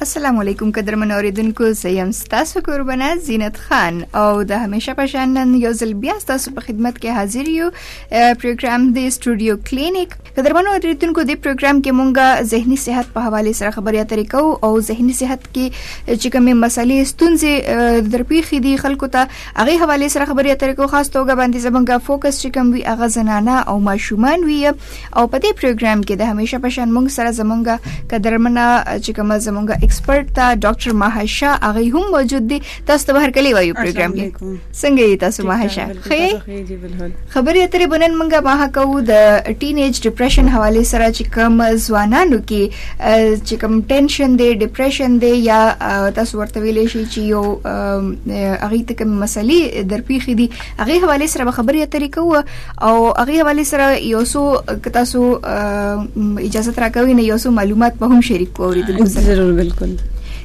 السلام علیکم قدرمن اوریدونکو زه یم ستاسو کوربنه زینت خان او د همیشه په شان نن یو ځل بیا ستاسو په خدمت کې حاضر یو پروګرام دی سټوډیو کلینیک قدرمن اوریدونکو د پروګرام کې مونږه ذهني صحت په حواله سره خبرې اترې کوو او ذهني صحت کې چې کومې مسلې ستونزې درپیښې دي خلکو ته هغه حواله سره خبرې اترې کوو خاص توګه باندې زمونږه فوکس چې کوم وی هغه زنانه او ماشومان وی او په دې پروګرام کې د همیشه په شان مونږ سره زمونږه قدرمنه چې کومه زمونږه ایکسپرت تا ډاکټر ماهشا هغه هم موجود دي تاسو ته هر کلی وایو پروګرام کې څنګه یې تاسو ماهشا خې خبرې اترې بنن مونږه ماه کوو د ټین ایج ډیپریشن حواله سره چې کوم ځوانانو کې چې کوم ټینشن دی ډیپریشن دی یا تاسو ورته ویلې شي چې یو هغه ته کوم مسلې درپیخې دي هغه حواله سره به خبرې اترې کوو او هغه حواله سره یو څو کتا سو اجازه ترا کوي نه یو څو معلومات په هم شریک کوو ریدونکو سره ضرور بالکل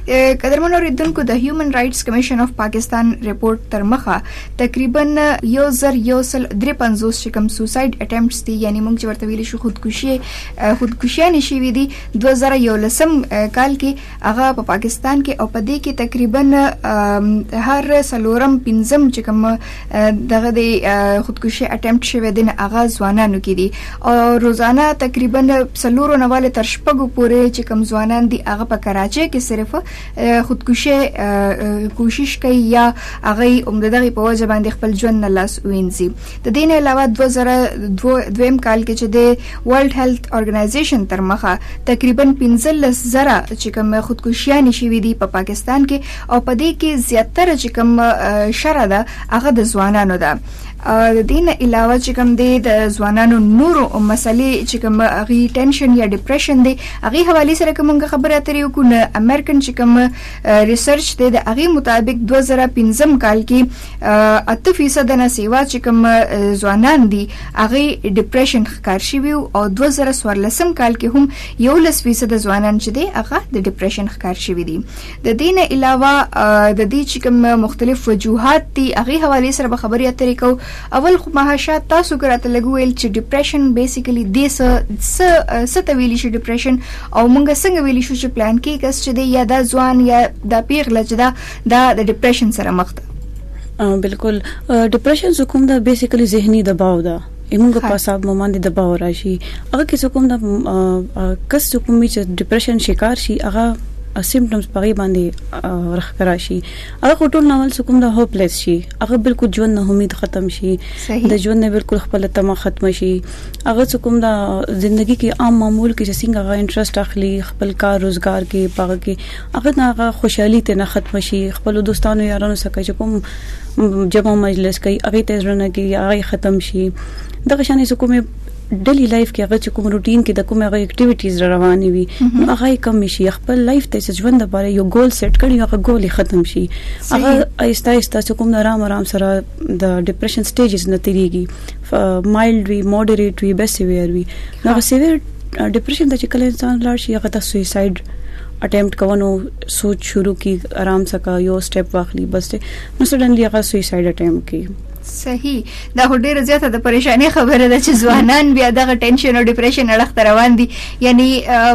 قدرمن اوریدونکو د هیومن رائټس کمیشن اف پاکستان رپورت تر مخه تقریبا یو زر یو سل درې پنځوس چې کوم سوساید اټمپټس دي یعنی موږ چې ورته ویل شو خودکشي خودکشیانې شوې دي 2011 کال کې هغه په پاکستان کې او په دې کې تقریبا هر سلورم پنځم چې کوم دغه د خودکشي اټمپټ شوی دین هغه ځوانانو کې دي او روزانه تقریبا سلورو نواله تر شپږو پورې چې کوم ځوانان دي هغه په کراچۍ کې صرف خودکشي کوشش کوي یا هغه هم دغه په وجه باندې خپل ژوند نه لاس وینځي د دې نه علاوه 2002 دویم کال کې چې د ورلد هیلث ارګنایزیشن تر مخه تقریبا 15 زره چې کوم خودکشیانې شوې دي په پاکستان کې او په دې کې زیاتره چې کوم شر ده هغه د ځوانانو ده د دې نه علاوه چې کوم دی د ځوانانو نورو مسلې چې کوم غي ټینشن یا ډیپریشن دی هغه حواله سره کوم خبره اترې وکړو امریکن چې کوم ریسرچ دی د هغه مطابق 2015 کال کې اته فیصد نه سیوا چې کوم ځوانان دي هغه ډیپریشن ښکار شوی او 2014 کال کې هم یو لس فیصد ځوانان چې دي هغه د ډیپریشن ښکار شوی دي د دین علاوه د دې چې کوم مختلف وجوهات دي هغه حواله سره به خبرې اترې کو اول خو مهاشا تاسو ګراته لګویل چې ډیپریشن بیسیکلی د س س ستویلی شي ډیپریشن او مونږ څنګه ویلی شو چې پلان کې کس چې دی یا دا ځوان یا دا پیغله چې دا دا د ډیپریشن سره مخ ده بالکل ډیپریشن څه کوم دا بیسیکلی زهنی دباو ده ایمونګ په حساب مومن دي دباو راشي هغه کې څه کوم دا کس څه کوم چې ډیپریشن شکار شي هغه سیمټمز پغی باندې راخکرا شي هغه ټول ناول څه کوم دا هوپلیس شي هغه بالکل ژوند نه امید ختم شي د ژوند نه بالکل خپل تمه ختم شي هغه څه کوم دا ژوندۍ کې عام معمول کې څنګه هغه انټرست اخلي خپل کار روزګار کې پغه کې هغه نه هغه خوشحالي ته نه ختم شي خپل دوستانو یارانو سره چې کوم جمع مجلس کوي هغه ته ځرنه کې هغه ختم شي دغه شانې څه کومه ډیلی لایف کې هغه چې کوم روټین کې د کوم هغه اکټیویټیز روانې وي نو هغه کم شي خپل لایف ته چې ژوند لپاره یو ګول سیټ کړي هغه ګول ختم شي هغه آیسته آیسته چې کوم آرام آرام سره د ډیپریشن سټیجز نه تیریږي مایلډ وی مودریټ وی بیسیویر وی نو سیویر ډیپریشن ته چې کله انسان لاړ شي هغه د سویساید اټمپټ کوه نو سوچ شروع کی آرام سکه یو سټپ واخلی بس ته نو سډنلی هغه سویساید اټمپټ کی صحیح دا هو ډیره زیاته د پریشانې خبره ده چې ځوانان بیا دغه ټینشن او ډیپریشن اړخ ته روان دي یعنی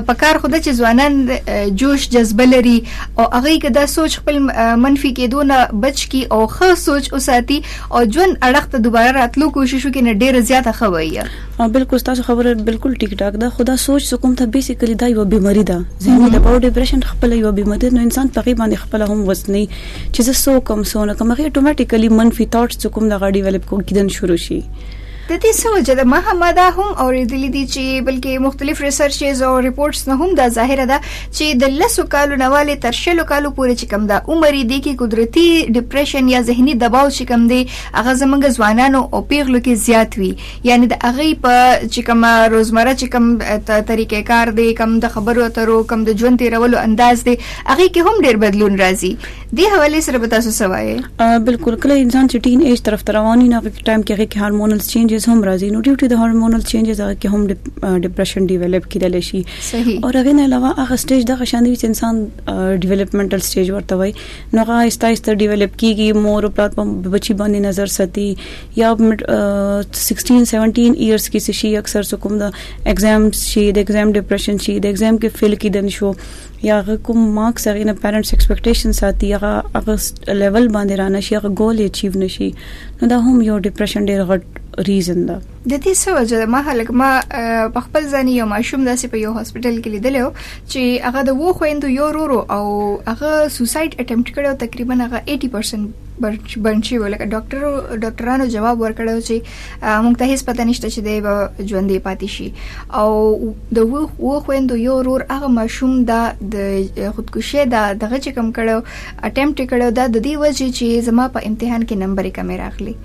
په کار خو د چې ځوانان جوش جذبه لري او هغه کې دا سوچ خپل منفي کېدو نه بچ کی او ښه سوچ وساتي او ژوند اړخ ته دوباره راتلو کوشش وکړي نه ډیره زیاته خوي او بلکل ستاسو خبره بلکل ټیک ټاک ده خو دا سوچ زه کوم ته بیسیکلی دا یوه بیماری ده ذهنی دباو ډیپریشن خپله یوه بیماری ده نو انسان په هغې باندې خپله هم وزنی چې زه څه وکړم څه ونه کړم هغې اټومیټیکلی منفی تاټس چې کوم دغه ډیویلپ کیدن شروع شي د دې څه وجه ده ما هم دا هم اوریدلی دي چې بلکې مختلف ریسرچز او ریپورټس نه هم دا ظاهره ده چې د لسو کالو نه والې تر شلو کالو پورې چې کم دا عمر یې دی کې قدرتي ډیپریشن یا ذهني دباو چې کم دی هغه زمونږ ځوانانو او پیغلو کې زیات وي یعنی د هغوی په چې کوم روزمره چې کوم طریقه کار دی کوم د خبرو اترو کوم د ژوند تیرولو انداز دی هغه کې هم ډیر بدلون راځي د حواله سره به تاسو سوایي بالکل کله انسان چې ټین ایج طرف رواني نه په ټایم کې کې هورمونل چینجز هم راځي نو ډیوټي د هورمونل چینجز هغه کې هم ډیپریشن ډیولپ کیدل شي او هغه نه علاوه هغه سټیج د غشان دی چې انسان ډیولپمنټل سټیج ورته وای نو هغه استایسته ډیولپ کیږي مور او پلار په بچي باندې نظر ساتي یا مډ 16 17 ایئرز کې شي اکثر څه کوم د ایگزام شي د ایگزام ډیپریشن شي د ایگزام کې فیل کیدن شو یا هغه کوم مارکس هغه نه پیرنټس ایکسپیکټیشن ساتي هغه هغه لیول باندې رانه شي هغه ګول اچیو نشي نو دا هم یو ډیپریشن ډیر غټ ریزن ده د دې څه وجه ده ما هلک ما په خپل ځان یو ماشوم داسې په یو هسپټل کې لیدل چې هغه د وو خويندو یو رورو او هغه سوساید اټمپټ کړو تقریبا هغه 80% بند شوی و لکه ډاکټر ډاکټرانو جواب ورکړی و چې موږ ته هیڅ پته نشته چې دی به ژوندې پاتې شي او د وو خويندو یو رور هغه ماشوم دا د خودکشي دا دغه چې کم کړو اټمپټ کړو دا د دې وجه چې زما په امتحان کې نمبر کم راغلی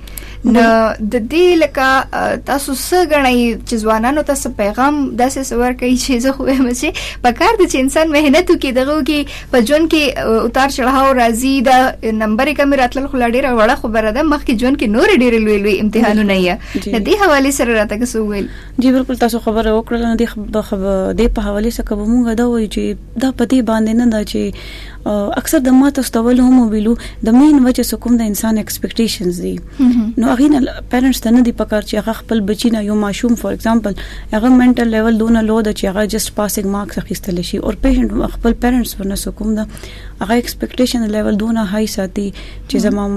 نو د دې لکه تاسو څه غنئ چې ځوانانو ته څه پیغام داسې سور کوي چې زه خو هم چې په کار دي چې انسان مهنت وکړي دغه کې په ژوند کې اتار چړهاو راځي دا نمبر یې کم راتلل خو لا ډیره وړه خبره ده مخکې ژوند کې نور ډیره لوی لوی امتحانونه یې د دې حواله سره راته څه ویل جی بالکل تاسو خبره وکړه نه د خبر د په حواله سره کوم موږ دا وایو چې دا په دې باندې نه دا چې اکثر د ماته استول هم ویلو د مین وجه سکوم د انسان ایکسپیکټیشنز دي نو هغه نه پیرنټس ته نه دی پکار چې هغه خپل بچی نه یو ماشوم فور ایگزامپل هغه منټل لیول دونه لو ده چې هغه جست پاسینګ مارکس اخیستل شي او پیشنټ خپل پیرنټس ورنه سکوم ده هغه ایکسپیکټیشن لیول دونه های ساتي چې زما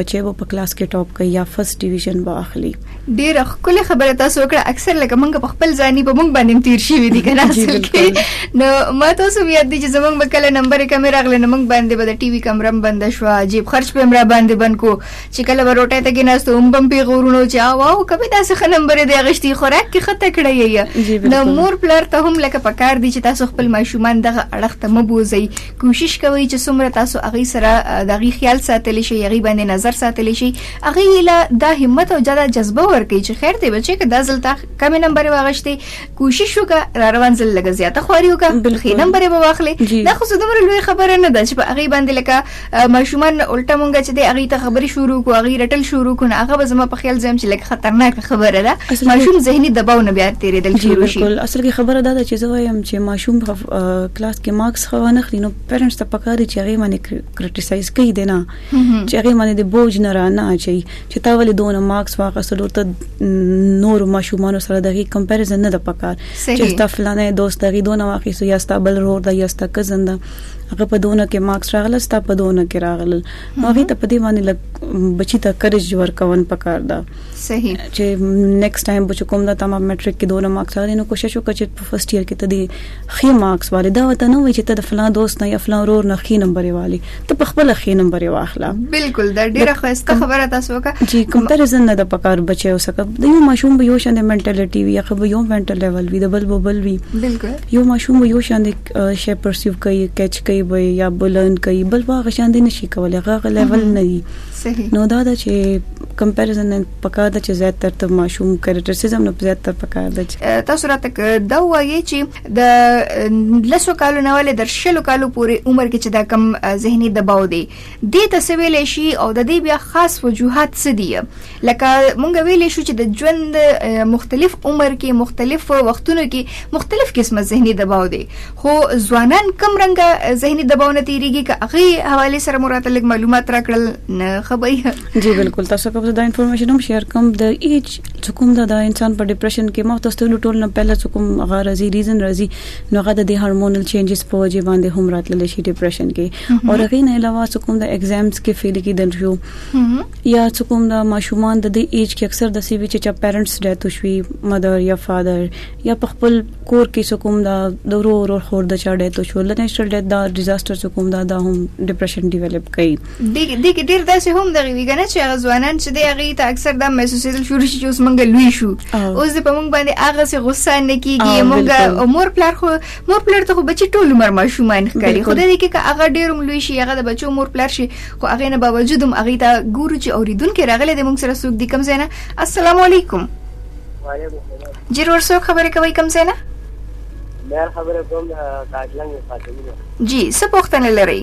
بچي وو په کلاس کې ټاپ کوي یا فرست ډیویژن به اخلي ډیره خپل خبره تاسو وکړه اکثر لکه موږ په خپل ځاني په موږ باندې تیر شي وي دي کنه اصل کې نو ما تاسو بیا دي چې زمونږ به کله نمبر کیمرا غل نه موږ باندې به د ټي وي کمرم بند شو جیب خرج په امرا باندې بند کو چې کله به روټۍ ته کېناستو هم به هم پېغورونه و چې اواو که مې داسې ښه نمبرې دی اخیستي خوراک کې ښه تکړه یې د مور پلار ته هم لکه په کار دي چې تاسو خپل ماشومان دغه اړخ ته مه بوځئ کوشش کوئ چې څومره تاسو هغوی سره د هغوی خیال ساتلی شئ هغوی باندې نظر ساتلی شئ هغوی له دا همت او دا جذبه ورکړئ چې خیر دی بچې که دا ځل تا کمې نمبرې واخیستې کوشش وکه را روان ځل لګه زیاته خواري وکه خې نمبر به واخلې دا خو دومره لوی خبره نه ده چې په هغه باندې لکه ماشومان الټه مونږ چې د هغه ته خبري شروع کو هغه رټل شروع کو هغه به زما په خیال زم چې لکه خطرناک خبره ده ماشوم ذهني دباو نه بیا تیرې دل شروع شي بالکل اصل کې خبره ده چې زه وایم چې ماشوم کلاس کې مارکس خو نه خري نو پیرنټس ته پکاري چې هغه باندې کرټیسایز کوي دینه چې هغه باندې د بوج نه را نه اچي چې تا ولې دونه مارکس واغستلو ته نور ماشومان سره دغه کمپیریزن نه د پکار چې ستا فلانه دوست دغه دونه واخیسو یا ستا بل رور دا یا ستا کزن دا هغه په دونه کې مارکس راغله ستا په دونه کې راغله نو هغه ته په دې باندې لګ بچی ته کرج ورکون پکار دا صحیح چې نیکسټ ټایم بچو کوم دا تمام میټریک کې دونه مارکس راغلي نو کوشش وکړه چې په فرست ایئر کې ته دې خې مارکس والي دا وته نه وي چې ته د فلان دوست نه یا فلان رور نه خې نمبر والي ته په خپل خې نمبر واخله بالکل دا ډیره خوسته خبره تاسو وکړه چې کمپیریزن نه د پکار بچي او سکه د یو ماشوم به یو شان د منټالیټي وي خو یو منټل لیول وي د بل بل وي بالکل یو ماشوم به یو شان د شی پرسیو کوي کچ کوي وي یا بلن کوي بل واغ شان دي نشي کولای غاغه لیول نه دي صحیح نو دا د چې کمپیریزن نه پکار د چې زیات تر ته ماشوم کریټیسیزم نه زیات تر پکار د تاسو راته دا وایي چې د لسو کالو نه ولې در شلو کالو پورې عمر کې چې دا کم ذهني دباو دی دې ته څه ویلی شي او د دې بیا خاص وجوهات څه دي لکه مونږ ویلی شو چې د ژوند مختلف عمر کې مختلف وختونو کې مختلف قسمه ذهني دباو دی خو ځوانان کم رنګه ذهني دباو نه تیریږي که هغه حواله سره مراته لګ معلومات راکړل نه خبري جی بالکل تاسو کوم دا انفارمیشن هم شیر کوم د ایچ چې کوم دا د انسان په ډیپریشن کې مخ تاسو له ټول نه پهله چې کوم هغه راځي ریزن راځي نو هغه د هورمونل چینجز په وجه باندې هم راتلل شي ډیپریشن کې او هغه نه علاوه چې کوم د ایگزامز کې فیل کې دن شو یا چې کوم د ماشومان د دې ایج کې اکثر د سی وی چې پیرنټس ډیث شوي مدر یا فادر یا په خپل کور کې چې کوم د دورو ورو خور د چا ډیث شو لنه شل ډیث دا ډیزاستر چې کوم دا د هم ډیپریشن ډیولپ کوي دې کې ډیر داسې هم دغه وی کنه چې هغه ځوانان چې دی هغه ته اکثر دا محسوسېدل شروع شي چې اوس مونږ لوی شو اوس په مونږ باندې هغه څه غوسه نه کیږي مونږ مور پلار خو مور پلار ته خو بچي ټول عمر ماشومان ښکاري خو دې کې هغه ډیر لوی شي هغه د بچو مور پلار شي خو هغه نه باوجود هم هغه ته ګورو چې اوریدونکو راغله د مونږ سره سوق دي کم زنه السلام علیکم جی ورور سره خبرې کوي کم زنه مې خبره کوم کاټلنګ فاطمه جی څه پوښتنه لرئ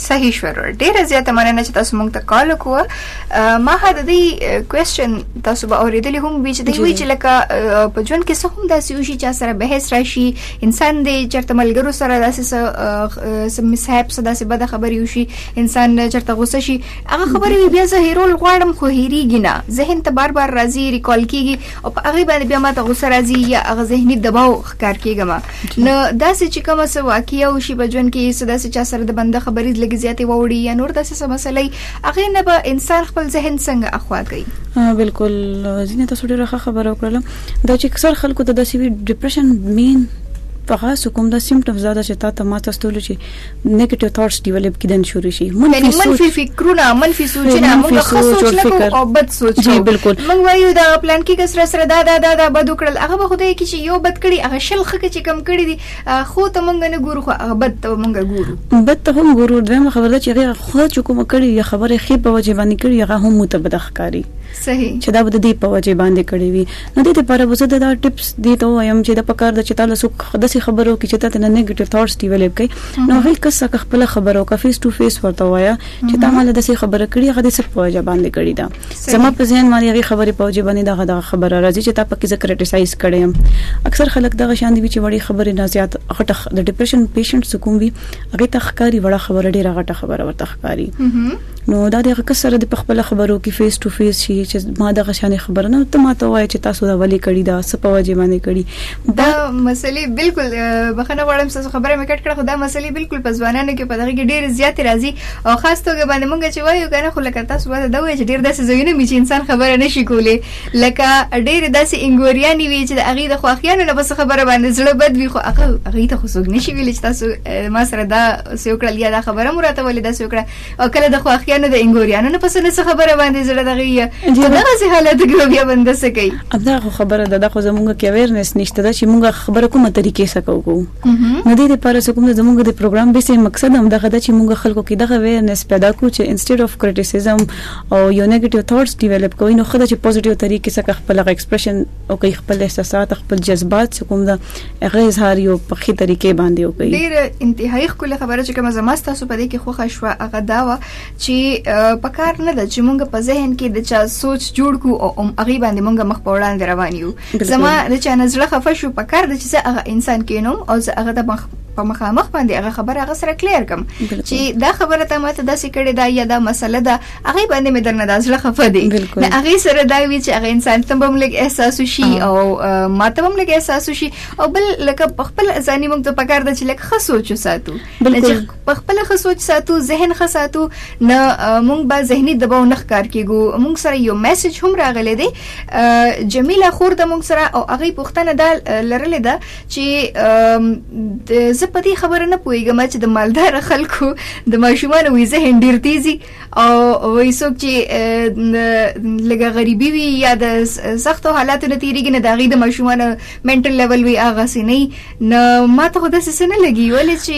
صحیح شو ورور ډیره زیاته مننه چې تاسو مونږ ته کال وکړو ما ها د دې کوېسچن تاسو به اوریدلې هم وی چې دوی وی چې لکه په ژوند کې څه هم داسې وشي چې سره بحث راشي انسان دې چرته ملګرو سره داسې څه مصاحب څه داسې بد خبرې وشي انسان چرته غوسه شي هغه خبرې بیا زه هیرول غواړم خو هیریږي نه ذهن ته بار بار راځي ریکال کیږي او په هغه باندې بیا ما ته غوسه راځي یا هغه ذهني دباو ښکار کیږم نو داسې چې کومه څه واقعیا او شی بجون کې څه داسې چا سره د بنده خبرې لګي زیاتې ووري یا نور داسې څه مسلې هغه نه به انسان خپل ذهن څنګه اخوا کوي بالکل زینه تاسو ډیره ښه خبره وکړه دا چې اکثر خلکو ته داسې ډیپریشن مین په خاص کوم دا سیمټمز دا چې تا ته ما تاسو ته نیگیټیو ثاټس ډیولپ کیدن شروع شي منفي سوچ منفي فکرونه منفي سوچونه موږ ښه سوچ نه کوو او بد سوچ کوو بالکل موږ وایو دا پلان کې کس را سره دا دا دا دا بد وکړل هغه به خدای کې چې یو بد کړي هغه شل خکه چې کم کړي دي خو ته موږ نه ګورو خو هغه بد ته موږ ګورو بد ته هم ګورو دا خبره چې هغه خو چې کوم کړي یا خبره خې په وجه باندې کړي هغه هم متبدخ کاری صحیح. چې دا به د دې په وجه باندې کړې وي نو دې لپاره به زه د دا ټپس دې ته وایم چې د پکار د چې تاسو څوک داسې خبرو کې چې تاسو نه نیگیټیو ثاټس ډیولپ کړئ نو هغه کس څخه خپل خبرو کا فیس ټو فیس ورته وایا چې تا مال داسې خبره کړې هغه دې څه په وجه باندې کړې ده زما په ذهن باندې هغه خبره په وجه باندې دا غدا خبره راځي چې تا پکې زه کریټیسایز کړم اکثر خلک دغه شان دي چې وړي خبره نه زیات غټه د ډیپریشن پیشنټ سکوم وي هغه ته ښکاری وړه خبره ډیره غټه خبره ورته ښکاری نو دا د هغه کس سره د خپل خبرو کې فیس ټو فیس شي چې ما دغه شانې خبره نه ته ما ته وایي چې تاسو دا ولې کړی دا څه په وجه باندې کړی دا مسلې بالکل بخنه غواړم تاسو خبره مې کټ کړه خو دا مسلې بالکل په ځوانانو کې په دغه کې ډېر زیات راځي او خاص توګه باندې مونږ چې وایو کنه خو لکه تاسو باندې دا وایي چې ډېر داسې ځایونه مې چې انسان خبره نشي کولی لکه ډېر داسې انګوریانې وي چې د هغې د خواخیانو نه بس خبره باندې زړه بد وي خو هغه هغې ته خو څوک نشي ویلی چې تاسو ما سره دا څه وکړل یا دا خبره مو راته ولې داسې وکړه او کله د خواخیانو د انګوریانو نه پسنه څه خبره باندې زړه دغه یا په دغه سي حالت کې نو بیا بنده څه کوي دا خو خبره ده دا خو زمونږ کې اویرنس نشته دا چې مونږ خبره کومه طریقې سره کوو نو دې لپاره چې کوم زمونږ د پروګرام به سه مقصد هم دغه ده چې مونږ خلکو کې دغه اویرنس پیدا کو چې انسټډ اف کریټیسیزم او یو نیگیټیو ثاټس ډیولپ کوي نو خدای چې پوزټیو طریقې سره خپل ایکسپریشن وکړي خپل احساسات خپل جذبات چې کوم دا هغه اظهار یو په خې طریقې باندې وکړي ډیر انتهایی خپل خبره چې کوم زما تاسو په دې کې خوښه شو هغه دا و چې په کار نه د چې مونږ په ذهن کې د چا سوچ جوړ کو او ام هغه باندې مونږ مخ په وړاندې روان یو زما د چا نظر خفه شو په کار د چې هغه انسان کینوم او زه هغه د مخ په مخامخ باندې هغه خبره هغه سره کلیر کم چې دا خبره ته ماته داسې کړې دا یا دا مسله ده هغه باندې مې درنه د زړه خفه دي نه هغه سره دا وی چې هغه انسان ته به ملګ احساس شي او ماته به ملګ احساس شي او بل لکه په خپل ځاني موږ ته پکار د چې لکه خه سوچ ساتو بلکې په خپل خه سوچ ساتو ذهن خه ساتو نه موږ به ذهني دباو نه ښکار کیګو موږ سره یو میسج هم راغلی دی جمیله خور د موږ سره او هغه پښتنه دا لرلې ده چې زه په دې خبره نه پوهیږم چې د مالدار خلکو د ماشومان وې ذهن ډیر تیزي او وې څوک چې لګه غریبي وي یا د سختو حالاتو نه تیریږي نه داغي د ماشومان منټل لیول وي هغه سي نه نه ما ته خدای سس نه لګي ولې چې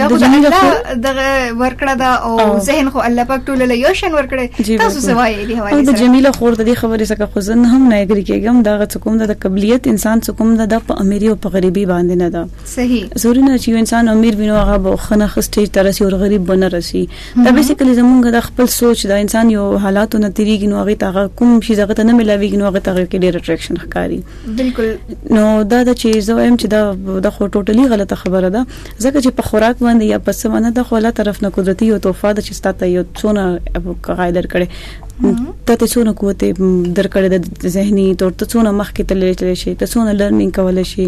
دا خدای الله دغه ورکړه دا او ذهن خو الله پاک ټول له یو شان ورکړي تاسو سوای دی حواله د جمیله خور د دې خبرې څخه خو زه هم نه اګری کېږم دا کوم ده د قبلیت انسان څه کوم ده د په امیری او په غریبی باندې نه ده صحیح ضروري نه چې انسان امیر بینو هغه به خنه خسټیج تر رسی او غریب بنه رسی دا بیسیکلی زمونږ د خپل سوچ دا انسان یو حالاتو نه تیریږي نو هغه ته کوم شي زغه ته نه ملاویږي نو هغه ته کې ډیر اټریکشن ښکاری بالکل نو دا د چې زه وایم چې دا د خو ټوټلی غلطه خبره ده ځکه چې په خوراک باندې یا په سمانه د خو الله طرف نه قدرتي او توفه د چې ستاته یو څونه قاعده کړي ته ته څونه قوت درکړې د زهني تور ته څونه مخ کې تللی تللی شي ته څونه لرنینګ کولای شي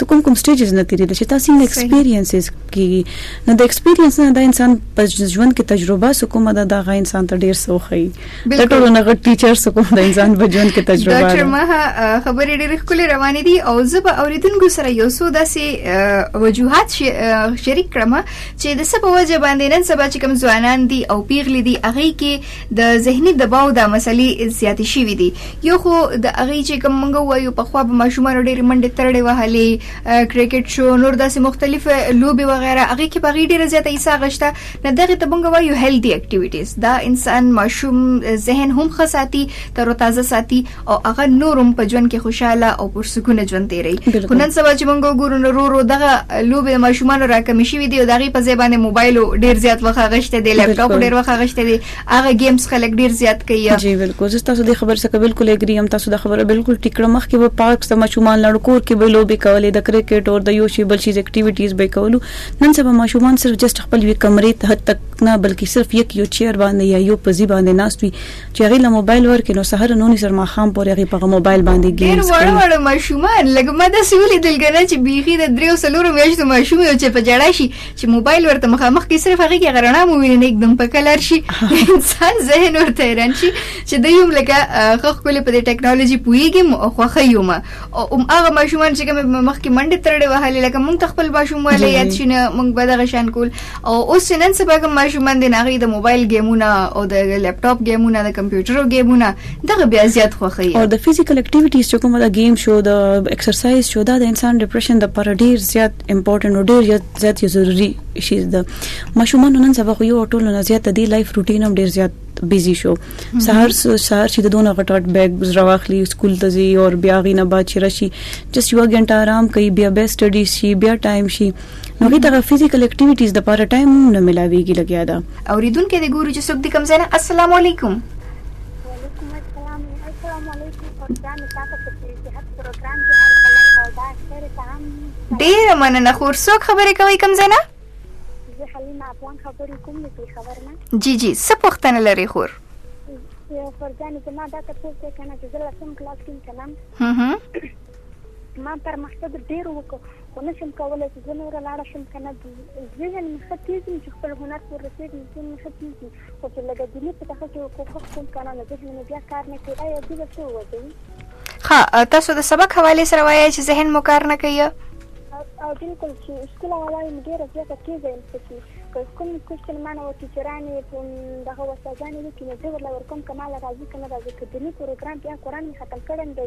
ته کوم کوم سټیجز نه تیرې د شي تاسو نه ایکسپیرینسز کیږي نو د ایکسپیرینس نه دا انسان په ژوند کې تجربه سو کومه دا دغه انسان ته ډیر سوخی د ټولو نه غټ ټیچر سو کوم د انسان په ژوند کې تجربه ډاکټر ما خبرې ډېرې خپل روانې دي او زه به اوریدونکو سره یو څو داسې وجوهات شریک کړم چې د څه په وجه باندې نن سبا چې کوم ځوانان دي او پیغلې دي هغه کې د ذهني دباو دا مسلې زیاتې شوې دي یو خو د هغه چې کوم منګو وایو په خوا به ماشومان ډېر منډې ترړې وهلې کرکټ شو نور داسې مختلف لوبي وغیرہ هغه کې بغیر ډېر زیاته ایسا غشته نه دغه ته منګو وایو هیلدي اکټیویټیز دا انسان ماشوم ذهن هم خساتي تر تازه ساتي او هغه نورم په ژوند کې خوشاله او پر سکونه ژوند تیری خو نن سبا چې مونږ ګورو نو ورو دغه لوبې د ماشومان راکمې شوې دي او دغه په ځای باندې موبایل ډیر زیات وخت غشته دی لپټاپ ډیر وخت غشته دی هغه گیمز خلک ډیر زیات کوي جی بالکل زه تاسو د خبر سره بالکل اګری هم تاسو د خبره بالکل ټیکړه مخ کې په پارک سم ماشومان لړ کور کې به لوبې کولې د کرکټ او د یو شی بل شي اکټیویټیز به کولو نن سبا ماشومان صرف جست خپل وی کمرې ته تک نه بلکې صرف یک یو چیر باندې یا یو پزی باندې ناستوي چې هغه له موبایل ورکې نو سحر نو ني سر ماخام پورې هغه په موبایل باندې ګیم کوي ډېر وړ وړ ماشومان لګ ما د سولې دلګنه چې بيخي د دریو سلورو میاشتو ماشوم یو چې په جړا شي چې موبایل ورته مخامخ کې صرف هغه کې غرنا مو ویني एकदम په کلر شي انسان ذهن ورته ران شي چې د یوم لکه خخ کولې په ټیکنالوژي پويګم او خوخه یوم او هم هغه ماشومان چې کوم مخکې منډه ترړې وهلې لکه مونږ ته خپل ماشوم ولې یاد شینه مونږ به دغه شان کول او اوس چې نن سبا کوم ماشومان دي ناغي د موبایل گیمونه او د لپټاپ گیمونه د کمپیوټرو گیمونه دغه بیا زیات خوخي او د فزیکل اکټیویټیز چې کومه د گیم شو د ایکسرسایز شو دا د انسان ډیپریشن د پر ډیر زیات امپورټنت او ډیر زیات زیات ضروری شي د ماشومان نن سبا خو یو ټولو نه زیات د لایف روټین هم ډیر زیات بیزی شو سهار سهار چې د دونه غټ غټ بیگ زره واخلي سکول ته ځي او بیا غینه بعد چې راشي جست یو غنټه آرام کوي بیا به سټډي شي بیا ټایم شي نو هی دغه فزیکل اکټیویټیز د پاره ټایم نه ملاويږي لګیا دا اوریدونکو د ګورو چې څوک د کم زنه السلام علیکم وعلیکم السلام السلام علیکم قربان تاسو په صحت پروګرام کې هر کله او دا خیر ته هم ډیر مننه خور څوک خبرې کوي کم زنه زه حلیمه افغان خبرې کوم له پېښور نه جی جی څه پوښتنه لرې خور فرزانې زما دا تپوس دی که نه چې زه لسم کلاس کې یم که نه ما پرمختګ ډېر وکړو خو نه شم کولی چې زه نوره لاړه شم که نه ذهن مې ښه تېز وي چې خپل هنر پورې رسېږم ذهن مې ښه تېز وي خو چې لږه دیني په تخه کې کوښښ کوم کنه نو ذهن مې بیا کار نه کوي ایا دې څه ووځوي ښه تاسو د سبق حواله سره وایي چې ذهن مو کار نه کوي او بالکل چې اسکول هوا یې ډېره زیاته تېزه یم پکې که کوم کوشن ما نه ټیچرانې دغه استادانې وکړي نو زه ورله ورکوم که ما له راځي که نه راځي که دیني پروګرام بیا قرآن مې ختم کړی دی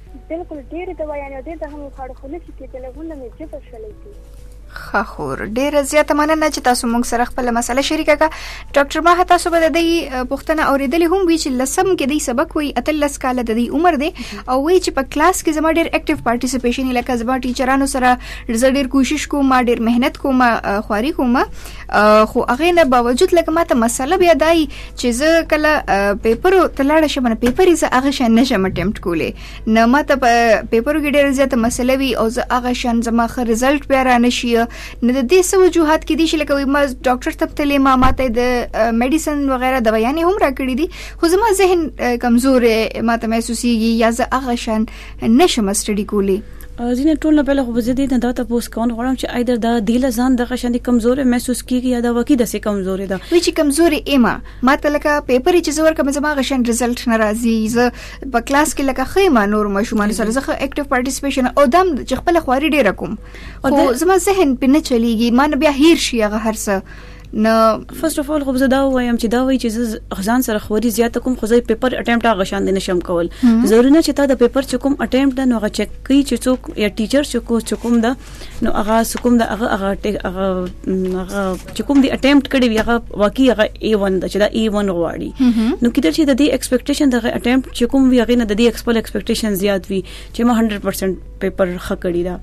بلکل ډیری د ویانی او ډیر د هم وخاړو خو نشی کیدلی غونډه می جبر شلی سی. ښه خور ډیره زیاته مننه چې تاسو موږ سره خپل مسله شریکه کا ډاکټر ما تاسو به د دې پښتنه اوریدلې هم وی چې لسم کې دې سبق وی اتل لس کال د دې عمر دی او وی چې په کلاس کې زما ډیر اکټیو پارټیسیپیشن لکه زما ټیچرانو سره زه ډیر کوشش کوم ما ډیر مهنت کوم خواري کوم خو هغه نه باوجود لکه ماته مسله بیا دای چې زه کله پیپر ته لاړ شم نه پیپر زه هغه شان نشم اټمپټ کولې نه ماته پیپر کې ډېر زیاته مسله وی او زه هغه شان زما خه رزلټ بیا را نشي نه د دې سو وجوهات کې دي چې لکه ما ډاکټر ته تلې ما ماته د میډیسن وغیرہ دوايانې هم را کړې دي خو زما ذهن کمزور ماته محسوسيږي یا زه هغه شان نه شم سټډي کولی ځینې ټول نه پهله خو به زه دې نه دا تاسو کول غواړم چې ایدر دا د لزان د غشن دي کمزوري محسوس کیږي یا دا وکی د سي کمزوري ده وی چې کمزوري ایما ما ته لکه پیپر چې زور کوم زما غشن رزلټ ناراضي زه په کلاس کې لکه خیمه نور ماشومان سره زه اکټیو پارټیسپیشن او دم چې خپل خواري ډیر کوم او زما ذهن په نه چلیږي ما نه بیا هیر شي هغه هرڅه نه فرست اف اول خو زه دا وایم چې دا وایي چې ځان سره خوري زیات کوم خو زه پیپر اټمپټ هغه شان نه شم کول ضروري نه چې تا د پیپر چې کوم اټمپټ دا نو هغه چک کوي چې څوک یا ټیچر چې کو چې کوم دا نو هغه سکوم دا هغه هغه هغه چې کوم دی اټمپټ کړي وی هغه واقعي هغه A1 دا چې دا A1 غواړي نو کله چې د دې ایکسپیکټیشن د اټمپټ چې کوم وی هغه نه د دې ایکسپل ایکسپیکټیشن زیات وي چې ما 100% پیپر ښه کړی دا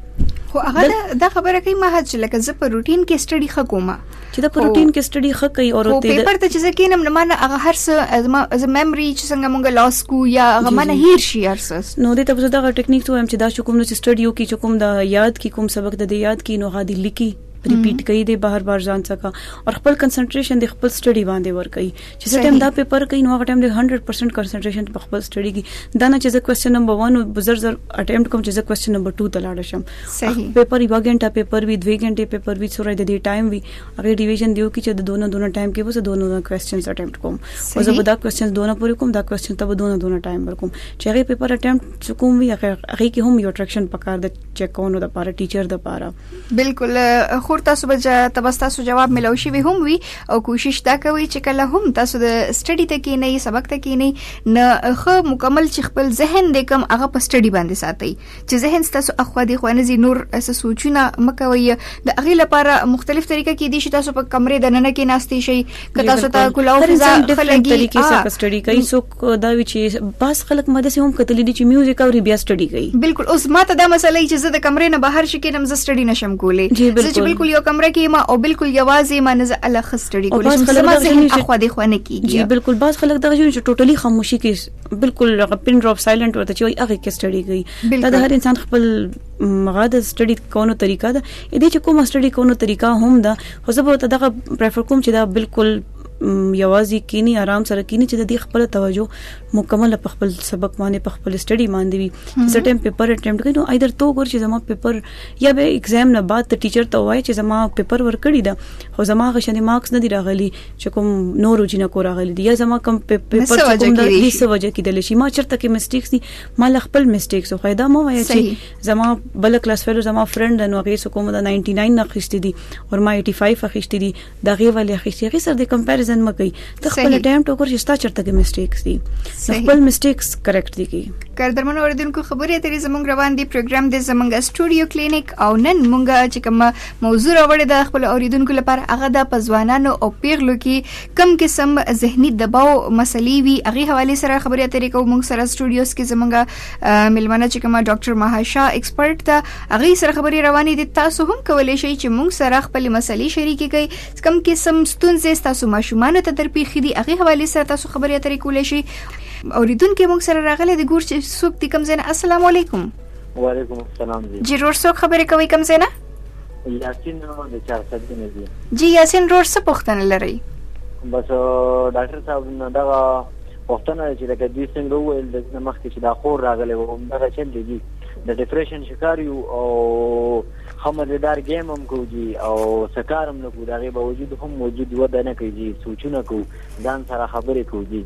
خو هغه دا خبره کوي ما هڅه لکه زه په روټین کې سټډي ښه کوم چې دا په روټین کې سټډي ښه کوي او ته پیپر ته چې زه کینم نه مانه هغه هر څه زما از میموري چې څنګه مونږ لاس کو یا هغه مانه هیر شي هر څه نو دې ته زه دا ټیکنیک ته وایم چې دا چې کوم نو سټډي یو کې چې کوم دا یاد کې کوم سبق د یاد کې نو غادي لیکي ریپیټ کوي د بهر بار ځان څخه او خپل کنسنټریشن د خپل سټډي باندې ور کوي چې څه ټایم دا پیپر کوي نو هغه ټایم د 100% کنسنټریشن په خپل سټډي کې دا نه چې زه کوېسچن نمبر 1 او بزر زر اټمپټ کوم چې زه کوېسچن نمبر 2 ته لاړ شم صحیح پیپر یو غنټه پیپر وی 2 غنټه پیپر وی سورې د دې ټایم وی هغه ډیویژن دیو کې چې د دونو دونو ټایم کې وسه دونو دونو کوېسچنز اټمپټ کوم او زه به دا کوېسچنز دونو پورې کوم دا کوېسچن ته به دونو دونو ټایم ورکوم چې هغه پیپر اټمپټ کوم وی هغه کې هم یو اټریکشن پکار د چیکونو د پاره ټیچر د پاره بالکل خور تاسو به تاسو تاسو جواب ملو شي هم وي او کوشش دا کوي چې کله هم تاسو د سټډي ته کې نه سبق ته کې نه نه خو مکمل چې خپل ذهن دې کم هغه په سټډي باندې ساتي چې ذهن تاسو اخو دي خو نه زی نور اس سوچونه مکوي د اغه لپاره مختلف طریقه کې دي چې تاسو په کمرې د ننه کې ناشتي شي که تاسو ته کولاو فضا خلګي طریقې سره سټډي کوي سو دا وی چې باس خلک مده سه هم کتلې دي چې میوزیک او بیا سټډي کوي بالکل اوس ما ته دا مسله چې زه د کمرې نه بهر شې کینم زه سټډي نشم کولې زه چې بالکل یو کمره کې ما او بالکل یوازې ما نه زه الله خ سټډي کولې چې زما ذهن اخوا دی خو نه کیږي جی بالکل باس خلک دا چې ټوټلی خاموشي کې بالکل پن ډراپ سایلنت ورته چې هغه کې سټډي کوي دا د هر انسان خپل مغه د سټډي کولو طریقه ده اې دې چې کومه سټډي کولو طریقه هم ده خو زه به دغه پریفر کوم چې دا بالکل یوازې کینی آرام سره کینی چې د دې خپل توجه مکمل په خپل سبق باندې په خپل سټډي باندې وي چې ټیم پیپر اټمپټ کړي نو ایدر تو ګور چې زما پیپر یا به ایگزام نه بعد ته ټیچر ته وای چې زما پیپر ورکړی دا خو زما غشنې مارکس نه دی راغلی چې کوم نور جنہ کو راغلی دی یا زما کوم پیپر کوم د دې څه وجه کېدل شي ما چرته کې مسټیکس دي ما خپل مسټیکس خو دا مو وای چې زما بل کلاس فیلو زما فرند نو هغه سو کوم دا 99 نه خښتې دي او ما 85 خښتې دي دا غي ولې اخیستي غي سره د کمپیریزن مکه ته خپل ټایم ټوکر چې ستا چرته کې میسټیکس دي خپل میسټیکس کریکټ دي کی کردرمن اوردونکو خبرې اترې زمونږ روان دي پروګرام د زمونږ سټوډیو کلینیک او نن مونږه چې کوم موضوع راوړې ده خپل اوریدونکو لپاره هغه د پزوانانو او پیغلو کې کم قسم ذهني دباو مسلې وي هغه حواله سره خبرې اترې کوو مونږ سره سټوډیوز کې زمونږ ملمنه چې کومه ډاکټر مهاشا ایکسپرت ده هغه سره خبري روانې دي تاسو هم کولای شئ چې موږ سره خپل مسلې شریکې کړئ کوم قسم ستونزې تاسو ماشومان ته درپیښ دي هغه حواله سره تاسو خبري اترې کولای شئ اوریدونکو موږ سره راغلي دي ګور چې څوک دي کوم زنه السلام علیکم وعلیکم السلام جی جی رور څوک خبرې کوي کوم زنه یاسین د چارسدې نه دي جی یاسین رور څه پوښتنه لري بس ډاکټر صاحب دغه پوښتنه ده چې لکه دوی څنګه وویل د نه مخکې چې دا خور راغلی و همدغه چل دی دي د ډیپریشن شکار یو او ښه مزیدار ګیم هم کوو جي او څه کار هم نه کوو د هغې باوجود هم وجود وده نه کوي جي سوچونه کوو ځان سره خبرې کوو جي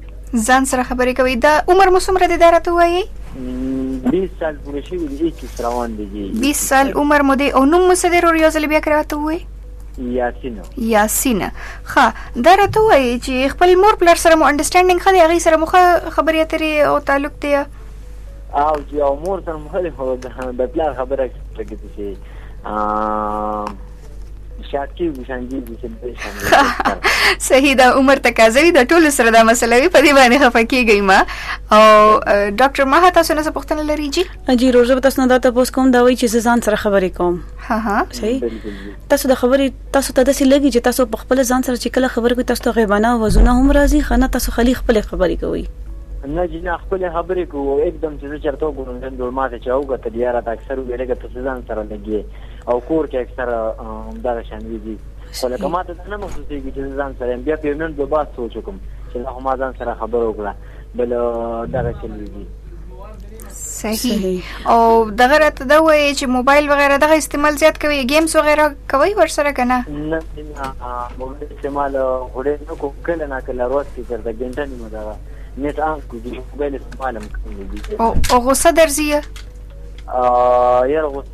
ځان سره خبرې کوي دا عمر مو څومره دی دا راته ووایي 20 سال پوره شوي دي 21 روان دي جي 20 سال عمر مو دی او نوم مو څه دی ورور یو ځل بیا که راته ووایي یاسین یاسین ښه دا راته وایي چې خپل مور پلار سره مو انډرستانډینګ ښه دی هغوی سره مو ښه خبرې اترې او تعلق دی او چې او مور سره مو ښه دی خو د پلار خبره کې چې شاید کې وشان دي چې به شان صحیح دا عمر تقاضا وي د ټولو سره دا مسله وي په دې باندې خفه کیږئ ما او ډاکټر ما تاسو نه څه پوښتنه لري جی جی روزه به تاسو نه دا تاسو کوم دا وایي چې زه ځان سره خبرې کوم ها ها صحیح تاسو د خبرې تاسو ته داسې لګي چې تاسو په خپل ځان سره چې کله خبرې کوي تاسو ته غیبانه وزونه هم راځي خنه تاسو خلی خپل خبرې کوي نه جی نه خپل خبرې کوو एकदम چې زه چرته وګورم نن جوړ ماته چې او غته دی را اکثر ویلګه ته ځان سره لګي او کور کې اکثر دا شان وی دي خو لکه ماته نه محسوسېږي چې ځان سره بیا په نن دوه با سوچ کوم چې دا ما ځان سره خبرو کړه بل دغه چلی دي صحیح او دغه راته دا وایي چې موبایل وغیرہ دغه استعمال زیات کوي گیمز وغیرہ کوي ورسره کنه نه نه موبایل استعمال غوړې نه کو کله نه کله ورځ کې تر د ګنټه نیمه دا نت ان کو دي موبایل استعمال هم کوي او غوسه درځي یار غوسه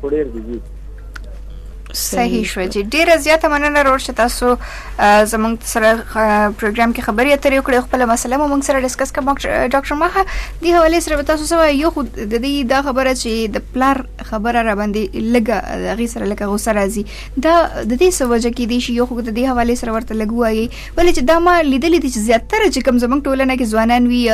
خو ډېر بيزي صحیح شو چې ډیره زیاته مننه ورور چې تاسو زمونږ سره پروګرام کې خبرې اترې وکړې خپل مسله مو مونږ سره ډیسکس کړه ډاکټر ماخه دی حواله سره تاسو سره یو خو د دې دا خبره چې د پلار خبره را باندې لګه غي سره لکه غوسه راځي دا د دې سوجه کې دی چې یو خو د دې حواله سره ورته لګوایي ولې چې دا ما لیدلې دي چې زیاتره چې کم زمونږ ټولنه کې ځوانان وي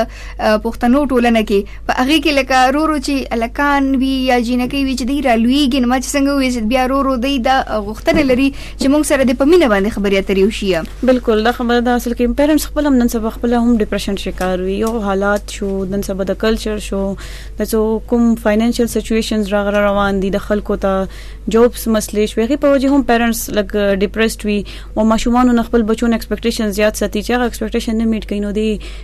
پښتنو ټولنه کې په هغه کې لکه رورو چې الکان وی یا جینکې وی چې دی را لویږي نو ما چې څنګه وې چې بیا رورو دی دا غوښتنه لري چې موږ سره د پمینه باندې خبرې اترې وشي بالکل دا خبره ده اصل کې پیرنټس خپل هم نن سبا خپل هم ډیپریشن شکار وي او حالات شو نن سبا د کلچر شو د څو کوم فاینانشل سچويشنز راغره روان دي د خلکو ته جوبس مسلې شوې هغه په وجه هم پیرنټس لګ ډیپریسډ وي او ماشومان خپل بچو نه ایکسپیکټیشن زیات ساتي چې هغه ایکسپیکټیشن نه میټ کینو دي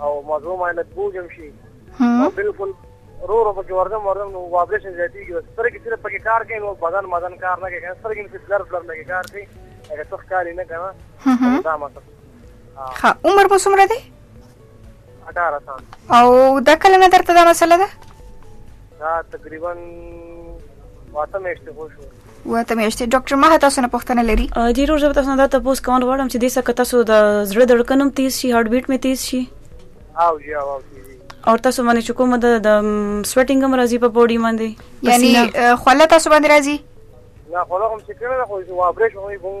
او موضوع ماینه بوجم شي او بالکل رو رو پکې ورځم ورځم نو وابلیشن زیاتېږي بس سترګې صرف پکې کار کوي نو بدن بدن کار نه کوي که نه سترګې مې صرف بلر بلر لګې کار کوي لکه څه ښکاري نه که نه دا مطلب ښه عمر مو څومره دی اټاره سال او دا کله نه درته دا مسله ده دا تقریبا واته میاشتې خو شو واته میاشتې ډاکټر مه تاسو نه پوښتنه لري جی روز به تاسو نه دا تاسو کول غواړم چې دې سکه تاسو د زړه دړکنم تیز شي هارت بیټ می تیز شي او جی او او تاسو باندې چې کومه د سویټینګ هم راځي په بوډي باندې یعنی خوله تاسو باندې راځي نه خوله هم چې کړه خو یو اپریشن وي بون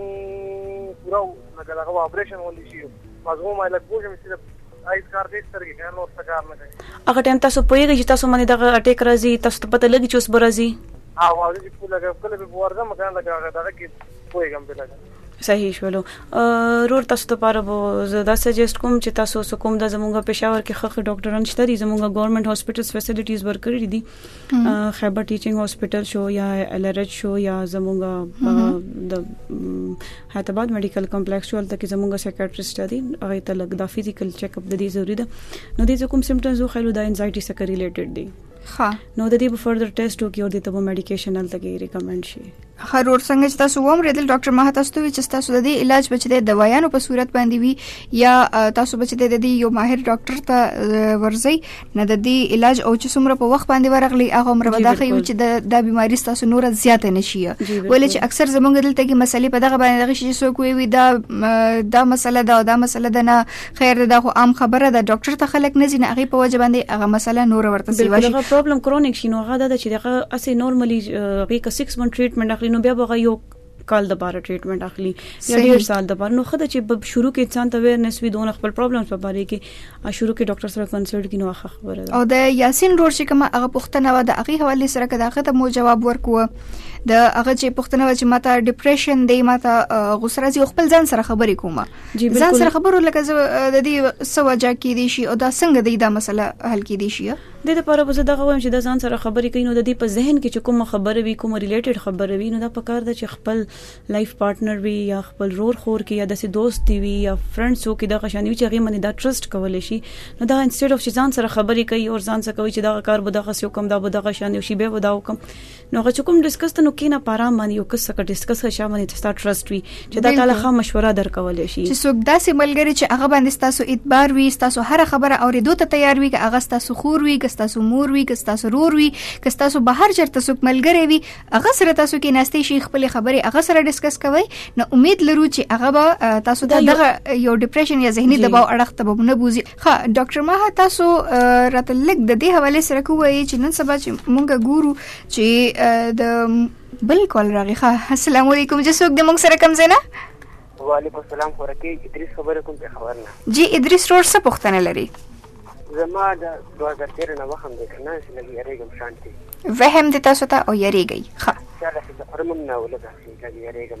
پورا لګا لګا اپریشن ولې شي مزغو ما لګو چې هیڅ کار کوي سترګې کنه نور څه کار نه کوي هغه ټایم تاسو پوهیږئ چې تاسو باندې دغه اټیک راځي تاسو ته پته لګي چې اوس به راځي او او چې په لګه کله به ورځم کنه لګه هغه دغه کې پوهیږم به لګه صحیح شولو رور تاسو ته پاره بو زدا سجست کوم چې تاسو سو کوم د زمونږ پېښور کې خخ ډاکټران شته دي زمونږ ګورنمنت هسپټلز فیسیلیټیز ورکړي دي خیبر ټیچینګ هسپټل شو یا الرج شو یا زمونږ د حیات اباد میډیکل کمپلیکس چې هلته کې زمونږ سیکریټریسټ دي هغه ته لګ دا فزیکل چیک اپ د دې ضروری ده نو د کوم سیمټمز او خلو د انزایټي سره ریلیټډ دي ها نو د دې په فردر ټیسټ وکي او د ته میډیکیشن هلته کې ریکمند شي خرور څنګه چې تاسو ووم ریدل ډاکټر ما تاسو ته چې تاسو د دې علاج بچ د دوايانو په صورت باندې وي یا تاسو بچ د دې یو ماهر ډاکټر ته ورځي نه د دې علاج او چې څومره په وخت باندې ورغلی هغه عمر به دا خي چې د د بيماري ستاسو نور زیات نه شي ولې چې اکثر زمونږ دلته کې مسلې په دغه باندې دغه شي چې څوک وي دا دا مسله دا دا مسله ده نه خیر دا خو عام خبره ده ډاکټر ته خلک نه ځین هغه په وجه باندې هغه مسله نور ورته سی واشي دا پرابلم کرونیک شي نو هغه دا چې دغه اسی نورمالي هغه 6 منټ ټریټمنټ اخلي نو بیا به یو کال د بار ټریټمنټ اخلي یا ډیر سال د بار نو خدای چې په شروع کې انسان ته ویرنس وي دون خپل پرابلمز په باره کې شروع کې ډاکټر سره کنسلټ کینو اخ خبره ده او د یاسین رور چې کومه هغه پښتنه و د هغه حواله سره کدا هغه ته مو جواب ورکوه د هغه چې پښتنه و چې ماته ډیپریشن دی ماته غوسه راځي خپل ځان سره خبرې کومه ځان سره خبرو لکه د دې سوجا کې دي شي او دا څنګه دی دا مسله حل کې دي شي دې لپاره به زه دغه وایم چې دا ځان سره خبرې کوي نو د دې په ذهن کې چې کومه خبره وي کومه ریلیټډ خبره وي نو دا په کار ده چې خپل لایف پارټنر وي یا خپل رور خور کې یا د سې دوست دی وي یا فرند سو کې دغه شان وي چې هغه باندې دا ټرست کول شي نو دا انسټډ اف چې ځان سره خبرې کوي او ځان سره کوي چې دا کار به دغه سو کوم دا به دغه شان شي به ودا وکم نو هغه چې کوم ډیسکس ته نو کینا پارام باندې یو کس سره ډیسکس شې باندې چې تاسو ټرست وي چې دا تعالی خام مشوره درکول شي چې څوک داسې ملګری چې هغه باندې تاسو اعتبار وي تاسو هر خبره اوریدو ته تیار وي که هغه تاسو خور وي که تاسو مور وي که تاسو رور وي که تاسو بهر چرته څوک ملګری وي هغه سره تاسو کې ناشته شي خپل خبره هغه سره ډیسکس کوي نو امید لرو چې هغه به تاسو ته دغه یو ډیپریشن یا ذهني دباو اړخ ته به نه بوزي ها ډاکټر ماه تاسو راته لګ د دې حواله سره کوی چې نن سبا چې مونږه ګورو چې د بل کول راغی ها السلام علیکم چې څوک د مونږ سره کم زنه وعلیکم السلام خورکی ادریس خبره کوم په خبر نه جی ادریس روړ څه پښتنه لري زما د 2013 نه وهم دې کنه چې لګي یریږم شانتي وهم دې تاسو ته او یریږي ښه سره چې د قرمم نه ولګا چې لګي یریږم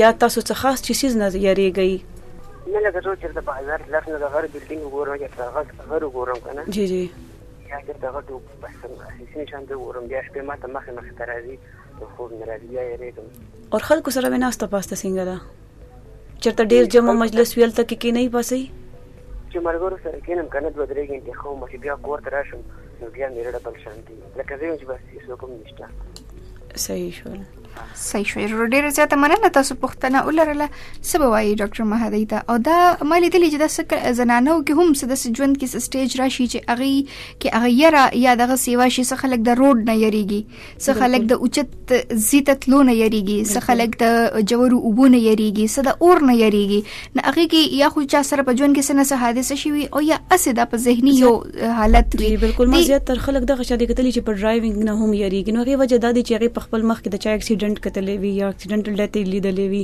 یا تاسو څه خاص چیسیز نه یریږئ نه لکه څو چې د بازار لر نه د غر بلډینګ وګورم یا د غر غر وګورم کنه جی جی یا د دغه ټو بس هیڅ نشان ته وګورم بیا شپه ما ته مخه مخه ترازی او خوب نه راځي بیا یې ریګم او خلکو سره به ناشته پاسته څنګه ده چرته ډیر جمع مجلس ویل ته کې نه پاسي چې مرګور سره کینم کنه دوه درې غنټه خو مخ بیا کور تراشم نو بیا میرړه بل شانتي لکه زه یم چې بس هیڅوک هم نشته صحیح شول صحیح شوی ورو ډیره زیاته مننه تاسو پوښتنه ولرله څه به وایي ډاکټر مهدی ته او دا ما لیدلې چې دا څه زنانو کې هم څه د ژوند کې څه سټیج راشي چې اغي کې اغي یرا یا دغه سیوا شي څه خلک د روډ نه یریږي څه خلک د اوچت زیت تلو نه یریږي څه خلک د جوړو اوبو نه یریږي څه د اور نه یریږي نه هغه کې یا خو چا سره په ژوند کې سنه سه حادثه شوی او یا اسه دا په زهنی یو حالت وی بالکل ما زیات تر خلک دغه شاده کتلی چې په ډرایوینګ نه هم یریږي نو هغه وجه دا دی چې هغه په خپل مخ کې د چا اکسیډنټ کتلې وی یا اکسیډنټل ډیت لیدلې وی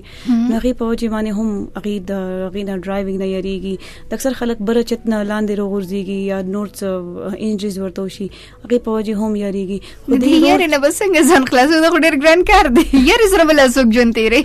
نو هغه په وجه باندې هم هغه د هغه نه ډرایوینګ نه یریږي د اکثر خلک برچت نه لاندې روغورځيږي یا نور څه انجریز ورته شي هغه په وجه هم یریږي خو دې یاري نه بسنګ ځان خلاصو دا ډېر ګران کار دی یاري سره بل اسوک جون تیری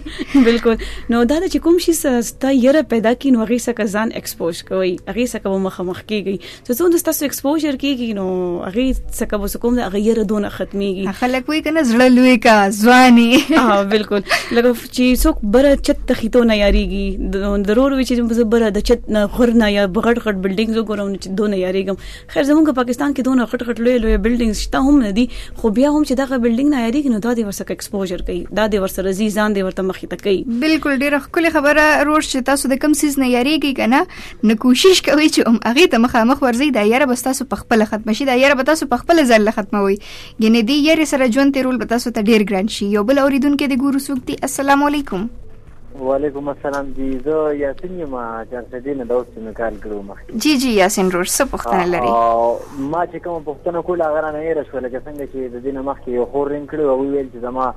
بالکل نو دا چې کوم شي ستا یره پیدا کین هغه سکه ځان ایکسپوز کوي هغه سکه مخ مخ کیږي څه څو د تاسو ایکسپوزر کیږي نو هغه سکه وس کوم دا هغه یره دون ختميږي خلک وی کنه زړه لوی کا ځواني ها بالکل لکه چې څوک بر چت تخیتو نه یاریږي ضرور وی چې بر د چت نه خور نه یا بغړ غړ بلډینګ زو ګورم چې دون یاریږم خیر زمونږ په پاکستان کې دونه غټ غټ لوی لوی بلډینګز شته هم نه دي خو بیا هم چې دغه بلډینګ نه یادېږي نو دا د ورسره ایکسپوجر کوي دا د ورسره زی ځان د ورته مخې ته کوي بالکل ډیره خپل خبره روړ چې تاسو د کم سیز نه یریږي کنه نو کوشش کوي چې هم هغه ته مخامخ ورځي دا یره بس تاسو په خپل ختم شي دا یره به تاسو په خپل ځل ختموي ګنې دی یره سره ژوند تیرول به تاسو ته ډیر ګران شي یو بل اوریدونکو د ګورو سوکتي السلام علیکم وعلیکم السلام جی زه یاسین یم چارسدی نه دا اوس مې کال کړو مخکې جی جی یاسین رور څه پوښتنه لري ما چې کوم پوښتنه کوله هغه رانه یې رسول چې څنګه چې د دینه مخکې یو خور رینګ کړو او ویل چې زما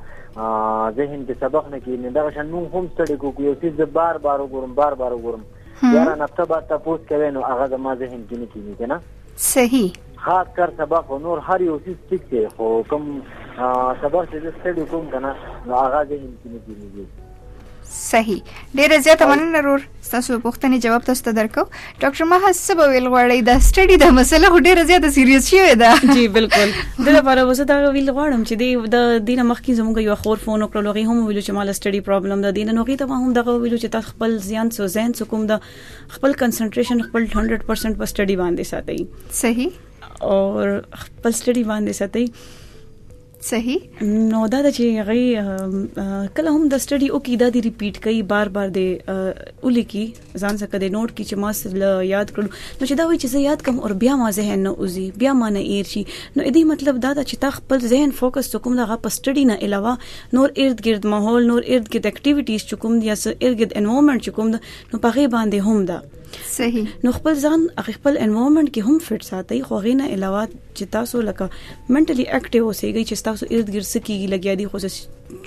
ذهن کې سبق نه کینې دا شان مونږ هم ستړي کو یو څه زه بار بار وګورم بار بار وګورم یاره نفته بار تاسو کوي نو هغه زما ذهن کې نه کینې کنه صحیح. خاص کر سبق خو نور هر یو څیز ټیک دی خو کوم سبق چې زه سټډي کوم کنه نو هغه ذهن کې نه کېږي صحیح ډیره زیاته مننه رور تاسو پوښتنې جواب تاسو ته درکو ډاکټر ما هڅه به ویل غواړی دا سټډي د مسله هډه ډیره زیاته سیریس شوې ده جی بالکل د لپاره وسه دا ویل غواړم چې د دین مخکې زموږ یو خور فون او کړلوغي هم ویل چې مال سټډي پرابلم ده دین نو غي ته هم دغه ویل چې تاسو خپل ځان سو ځان سو کوم ده خپل کنسنټریشن خپل 100% په سټډي باندې ساتي صحیح او خپل سټډي باندې ساتي صحیح نو دا چې غي کله هم د سټډي او کې دا دی ریپیټ کوي بار بار دی اولي کی ځان څخه د نوٹ کی چې ما سره یاد کړو نو چې دا وایي چې زه یاد کوم او بیا ما ذهن نه اوزي بیا ما نه ایر شي نو دې مطلب دا دا چې تا خپل ذهن فوکس کوم دا په سټډي نه علاوه نور ارد گرد ماحول نور ارد گرد اکټیویټیز چې کوم دي یا ارد گرد انوایرنمنت چې کوم نو پغه باندې هم ده صحیح نو خپل ځان خپل انوایرنمنت کې هم فټ ساتي خو غینه علاوه چې تاسو لکه منټلی اکټیو اوسئ چې تاسو ارد ګرد سکیږي لګیا دي خو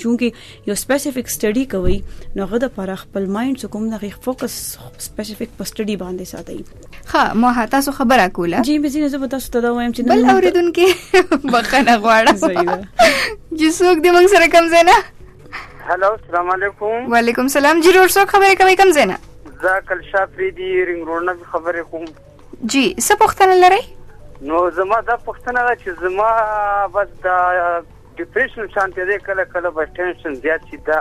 چونکه یو سپیسیفیک سټډي کوي نو غد پر خپل مایند کوم نه فوکس سپیسیفیک په سټډي باندې ساتي ها ما تاسو خبره کوله جی به زینه زه تاسو ته دا وایم چې بل اوریدونکو بخنه غواړم جی څوک دې موږ سره کم زنه هلو السلام علیکم وعلیکم سلام جی ورور څوک خبرې کوي کوم ځای نه زه کلشا فریدي رنګ روډ نه خبرې کوم جی څه پوښتنه لرئ نو زما دا پوښتنه ده چې زما بس دا ډیپریشن شانته دی کله کله به ټینشن زیات شي دا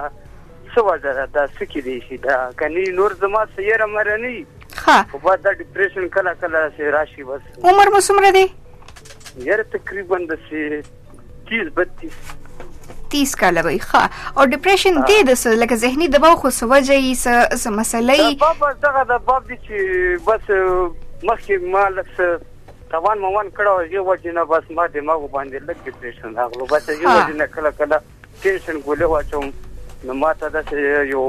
څه وجه ده دا څه کې دی شي دا کني نور زما سیاره مرني ها خو بس دا ډیپریشن کله کله راشي بس عمر مو څومره دی یاره تقریبا د 30 32 30 کاله وي ښه او ډیپریشن دې د څه لکه ذهني دباو خو څه وجه یې څه څه مسله یې باب دغه د باب دي چې بس مخکې ما لس توان موان کړه او یو وجه نه بس ما دماغ باندې لګ ډیپریشن راغلو بس یو وجه نه کله کله ټینشن ګولې واچوم نو ما ته داسې یو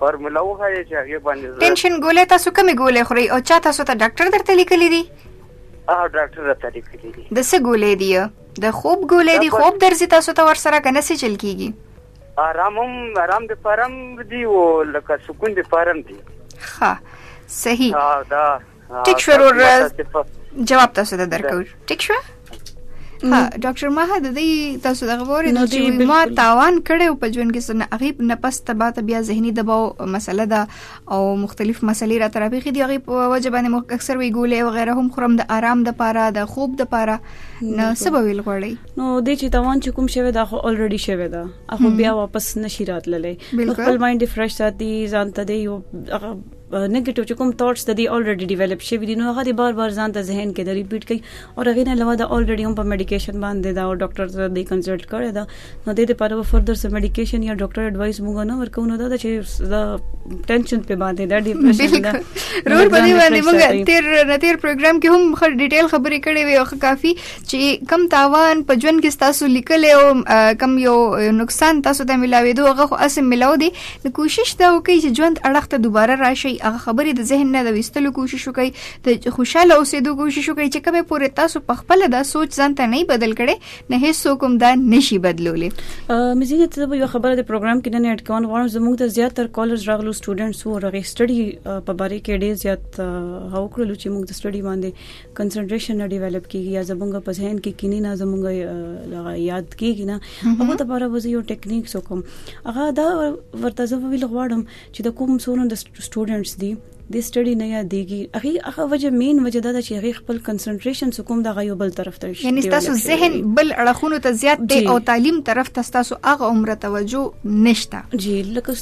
فارمولا وخایې چې هغه باندې زه ټینشن ګولې تاسو کومې ګولې خوري او چا تاسو ته ډاکټر درته لیکلي دي اه ډاکټر درته لیکلي دي د څه ګولې دي د خوب ګولې دي خوب درځي تاسو ته ور سره کنه سې چل کیږي آرام هم آرام د فارم دي او لکه سکون د فارم دي ها صحیح دا ټیک شو ورور جواب تاسو ته درکو ټیک شو ها ډاکټر ما د دې تاسو دغه وره د چې ما تاوان کړو په ژوند کې سن غیب نه پس تبا ته بیا زهنی دباو مسله ده او مختلف مسلې را ترابې خې دی غیب وجه باندې اکثر وی ګولې او غیره هم خرم د آرام د پاره د خوب د پاره نه سبا ویل غوړی نو د چې تاوان چې کوم شوی دا خو الریډي شوی دا اخو بیا واپس نشی راتللې خپل مایند فریش ساتي ځان ته دی نیگیټیو چې کوم ثاټس د دې الریډي ډیولپ شوی دي نو هغه د بار بار ځان ته ذهن کې د ریپیټ کوي او هغه نه علاوه د الریډي هم په میډیکیشن باندې دا او ډاکټر سره د کنسلټ کړی دا نو د دې لپاره فردر سم میډیکیشن یا ډاکټر اډوایس موږ نه ورکو نو دا چې دا ټینشن په باندې دا ډیپریشن دا رور په دې باندې موږ تیر نه تیر پروګرام کې هم خر ډیټیل خبرې کړې وي او کافي چې کم تاوان په ژوند کې تاسو لیکل او کم یو نقصان تاسو ته ملاوي دوه هغه اسم ملاو دي د کوشش دا وکړئ چې ژوند اړخ ته دوباره راشئ هغه خبرې د ذهن نه د ویستلو کوشش وکړئ د خوشاله اوسېدو کوشش وکړئ چې کومه پورې تاسو په خپل دا سوچ ځان ته نه بدل کړي نه هیڅ کوم دا نشي بدلولې مزینه ته یو خبره د پروګرام کې نه اټکون غواړم زموږ د زیات تر کالرز راغلو سټوډنټس وو رغې سټډي په باره کې ډېر زیات هاو کړلو چې موږ د سټډي باندې کنسنټریشن نه ډیولپ کیږي یا زمونږ په ذهن کې کینی نه زمونږ لغه یاد کیږي نه هغه د بارا وځي یو ټیکنیک سو کوم هغه دا ورته زه ویل غواړم چې د کوم سونو د سټوډنټس دي د سټډي نه یادېږي هغه هغه وجه مین وجه دا چې هغه خپل کنسنټریشن سکوم د غيو بل طرف ته شي یعنی تاسو ذهن بل اړخونو ته زیات دی او تعلیم طرف ته تاسو هغه عمر توجه نشته جی لکه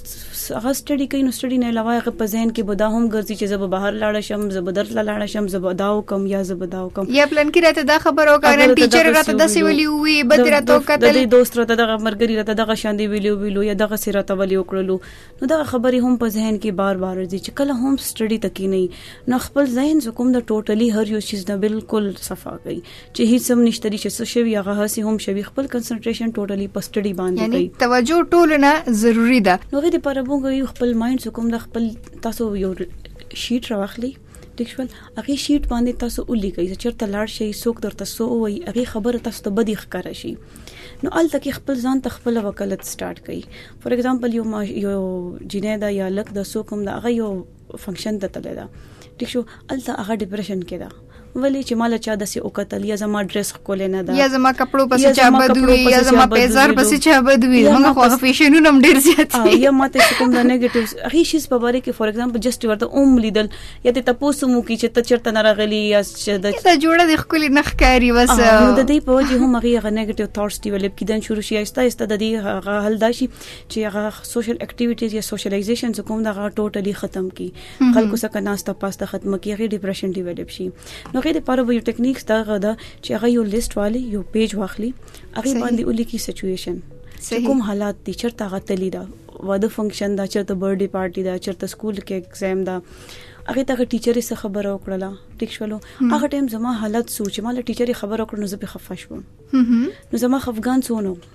هغه سټډي کوي نو سټډي نه علاوه هغه په ذهن کې به دا هم ګرځي چې زه به بهر لاړ شم زه به درس لاړ شم زه به دا وکم یا زه به دا وکم یا پلان کې راته دا خبر او کارن ټیچر راته د سی ویلی وی به تر ته کتل د دوست راته دغه مرګري راته دغه شان دی ویلی ویلو یا دغه سره ته ویلی وکړلو نو دغه خبرې هم په ذهن کې بار بار راځي چې کله هم سټډي تکي نه نو خپل ذهن زکوم د ټوټلی هر یو چیز نه بالکل صفا کوي چې هیڅ هم نشته دي چې څه شوی هغه هسي هم شوی خپل کنسنټریشن ټوټلی په سټډي باندې کوي یعنی توجه ټولنه ضروری ده نو غي د پر موږ یو خپل مایند کوم د خپل تاسو یو شیټ راوخلی ټیک شول هغه شیټ باندې تاسو ولیکئ چې چرته لاړ شئ څوک درته سو وي هغه خبره تاسو ته بدی ښکار شي نو الته کې خپل ځان ته خپل وکالت سٹارټ کړئ فور ایگزامپل یو یو جنې دا یا لک د سو کوم دا هغه یو فنکشن ته تللی دا ټیک شو الته هغه ډیپریشن کې دا ولی چې مال چا دسه او قتل یا زما ډریس خپل نه دا یا زما کپړو پس چا بدوي یا زما پیزار پس چا بدوي موږ خو فیشنونه هم ډیر زیات دي یا ماته چې کوم د نیگیټیو هغه شیز په باره کې فور ایگزامپل جست ورته اوم لیدل یا ته تاسو مو کې چې ته چرته نه راغلی یا چې د ته جوړه د خپل نخ کاری وس نو د دې په وجه هم هغه نیگیټیو ثاټس ډیولپ کیدن شروع شي ایستا ایستا د دې هغه حل داشي چې هغه سوشل اکټیویټیز یا سوشلایزیشن چې کوم دغه ټوټلی ختم کی خلکو سره ناشته پاسته ختم کی هغه ډیپریشن ډیولپ شي نو هغه د پاره یو ټیکنیکس دا غدا چې هغه یو لیست والی یو پیج واخلي هغه باندې ولي کی سچويشن کوم حالات دي چرته غتلی دا واده فنکشن دا چرته برډي پارټي دا چرته سکول کې ایگزام دا هغه ته ټیچر سره خبره وکړه ټیک شولو هغه ټیم زما حالت سوچ مال ټیچر خبره وکړه نو زه په خفه شوم نو زما خفغان سونو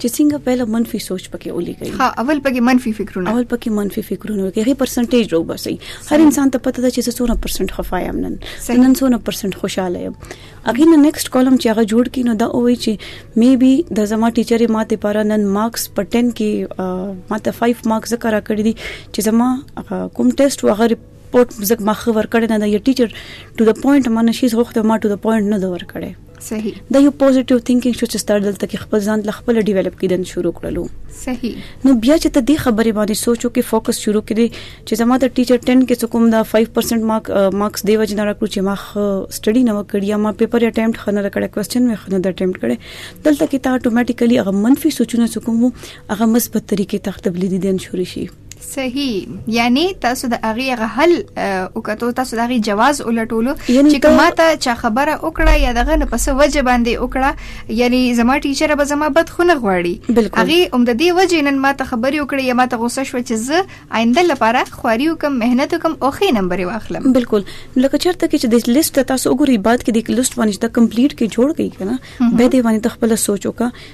چې څنګه پهله منفي سوچ پکې ولګي ها اول پکې منفي فکرونه اول پکې منفي فکرونه ولګي هغه پرسنټیج رو بسي هر انسان ته پته ده چې څونه پرسنټ خفای ام نن نن څونه پرسنټ خوشاله یم اګه نه نیکسټ کالم چې هغه جوړ کینو دا وایي چې می بي د زما ټیچر ماته پر نن مارکس په 10 کې ماته 5 مارکس ذکر کړی دي چې زما کوم ټیسټ وغیرہ پورت زګ مخ ور کړی نه د ټیچر ټو د پوینټ مانه شي زغخته ما ټو د پوینټ نه دور کړی صحیح دا یو پوزټیو تھینکینګ شو چې ستار دلته کې خپل ځان له خپل ډیولپ کیدن شروع کړلو صحیح نو بیا چې ته د خبرې باندې سوچو کې فوکس شروع کړي چې زما د ټیچر 10 کې کوم دا 5% مارک مارکس دی وجه نه راکړو چې ما سټډي نه وکړ یا ما پیپر اټمپټ خنه کړه کوېسچن مې خنه د اټمپټ کړي دلته کې ته اتوماتیکلی هغه منفي سوچونه کوم هغه مثبت طریقې ته تبدیلی دي شروع شي صحیح یعنی تاسو د هغه هغه حل او کتو تاسو د هغه جواز ولټولو چې کما ته چا خبره وکړه یا دغه نه پس وجه باندې وکړه یعنی زما ټیچر به زما بد خونه غواړي هغه هم د دې وجه نن ما ته خبري وکړه یا ما ته غوسه شو چې زه آینده لپاره خواري وکم مهنت وکم او خې نمبر واخلم بالکل لکه چرته کې چې د لیست تاسو وګورئ بعد کې د لیست باندې د کمپلیټ کې جوړ کړئ کنه به دې باندې خپل سوچ وکړه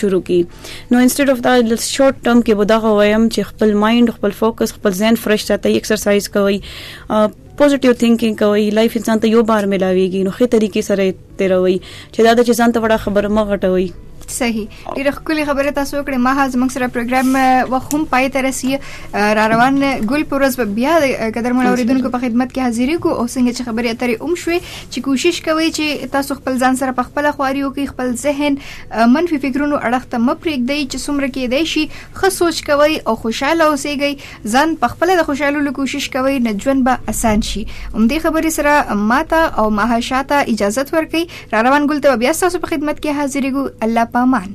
شروع کی نو انسټډ اف دا شارټ ټرم کې به دا وایم چې خپل مایند خپل فوکس خپل ذهن فرش ساتي ایکسرسایز کوي پوزټیو ثینکینګ کوي لایف انسان ته یو بار ملاويږي نو خې طریقې سره تیروي چې دا د چې ځان ته وړه خبر مغټوي صحیح ډیره خولي خبره تاسو کړې ما هاز موږ سره پروګرام وخت هم پای ته رسي را روان ګل پروز بیا قدر مون اوریدونکو په خدمت کې حاضرې کو او څنګه چې خبرې اترې اوم شوې چې کوشش کوي چې تاسو خپل ځان سره په خپل خواري او کې خپل ذهن منفي فکرونو اړخ ته مپرېږدئ چې څومره کې دی شي خه سوچ کوي او خوشاله اوسېږئ ځان په خپل د خوشالولو کوشش کوي نه ژوند به اسان شي هم دې خبرې سره ماته او ماهشاته اجازه ورکړي را روان ګل ته بیا تاسو په خدمت کې حاضرېږو الله پامان